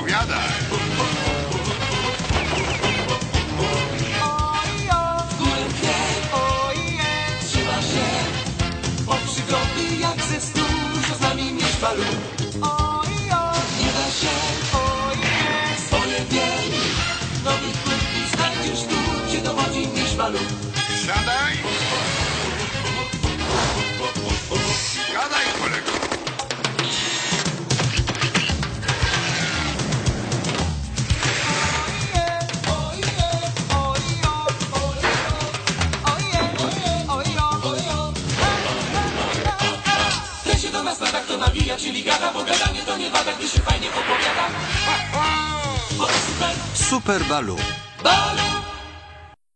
opowiadaj. Ojo, w górkę, oje, trzyma się. Po przygody jak ze snu, to z nami mieć balu. Ojo, nie da się, oje, swoje wiem. Nowych płyt i znajdziesz tu, gdzie dowodzi mieć balu. Siadaj. Się do nas nada, kto nawija, czyli gada, bo gadanie to nie wada, gdy się fajnie opowiada. To super Super Balu. balon.